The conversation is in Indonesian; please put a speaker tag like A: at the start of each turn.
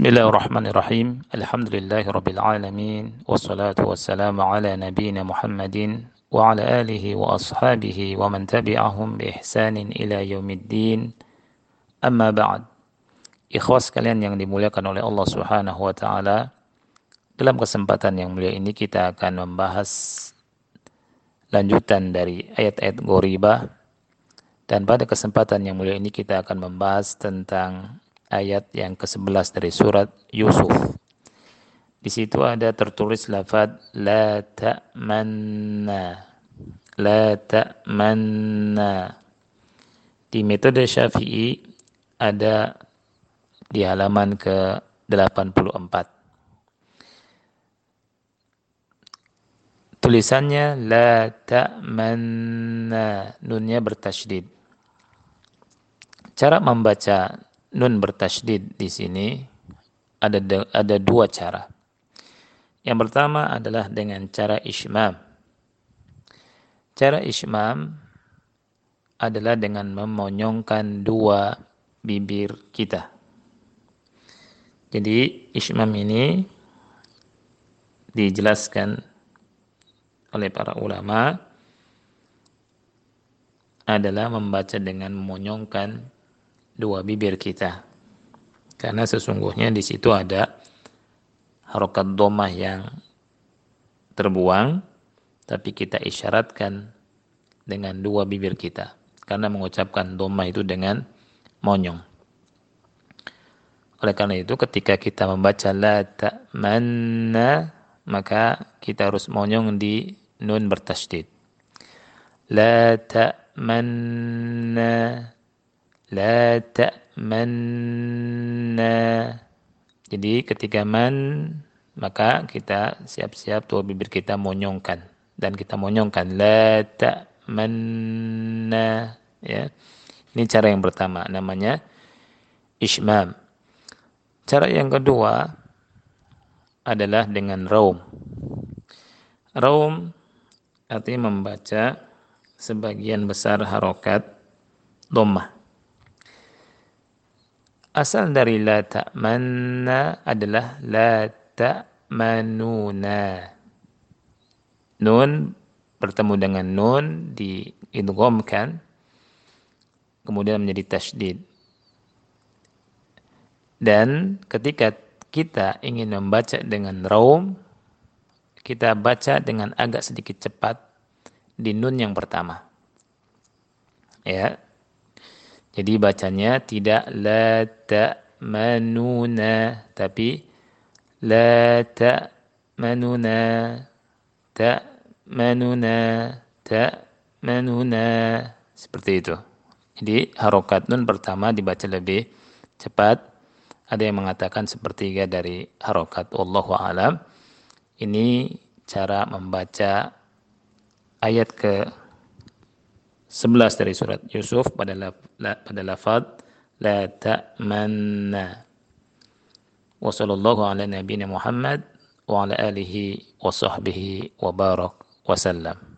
A: Bismillahirrahmanirrahim. Alhamdulillahirabbil wassalatu wassalamu ala nabiyyina Muhammadin wa ala alihi wa ashabihi wa man tabi'ahum bi ihsanin ila yaumiddin. Amma ba'd. Ikhwas kalian yang dimuliakan oleh Allah Subhanahu wa taala, dalam kesempatan yang mulia ini kita akan membahas lanjutan dari ayat-ayat Ghoribah dan pada kesempatan yang mulia ini kita akan membahas tentang ayat yang ke-11 dari surat Yusuf. Di situ ada tertulis lafaz la ta'manna. La ta'manna. Di metode Syafi'i ada di halaman ke-84. Tulisannya la ta'manna. Nunnya bertasydid. Cara membaca nun bertasydid di sini ada ada dua cara. Yang pertama adalah dengan cara ismam. Cara ismam adalah dengan memonyongkan dua bibir kita. Jadi ismam ini dijelaskan oleh para ulama adalah membaca dengan memonyongkan dua bibir kita. Karena sesungguhnya di situ ada harokat domah yang terbuang, tapi kita isyaratkan dengan dua bibir kita. Karena mengucapkan domah itu dengan monyong. Oleh karena itu ketika kita membaca la ta'manna maka kita harus monyong di nun bertasydid. La ta'manna La ta'manna. Jadi ketika man maka kita siap-siap tuh bibir kita monyongkan dan kita monyongkan la ta'manna ya. Ini cara yang pertama namanya ismam. Cara yang kedua adalah dengan raum. Raum artinya membaca sebagian besar harokat dhammah. Asal dari la ta'manna adalah la ta'manuna. Nun bertemu dengan nun diidghamkan kemudian menjadi tasydid. Dan ketika kita ingin membaca dengan raum, kita baca dengan agak sedikit cepat di nun yang pertama. Ya, jadi bacanya tidak la ta'manuna tapi la ta'manuna ta'manuna ta'manuna seperti itu. Jadi harokat nun pertama dibaca lebih cepat. Ada yang mengatakan sepertiga dari harokat Wallahu alam. Ini cara membaca ayat ke 11 dari surat Yusuf pada la, la, pada lafaz la ta'manna. Wa sallallahu ala nabiyyina Muhammad wa ala alihi wa sahbihi wa barak wa sallam.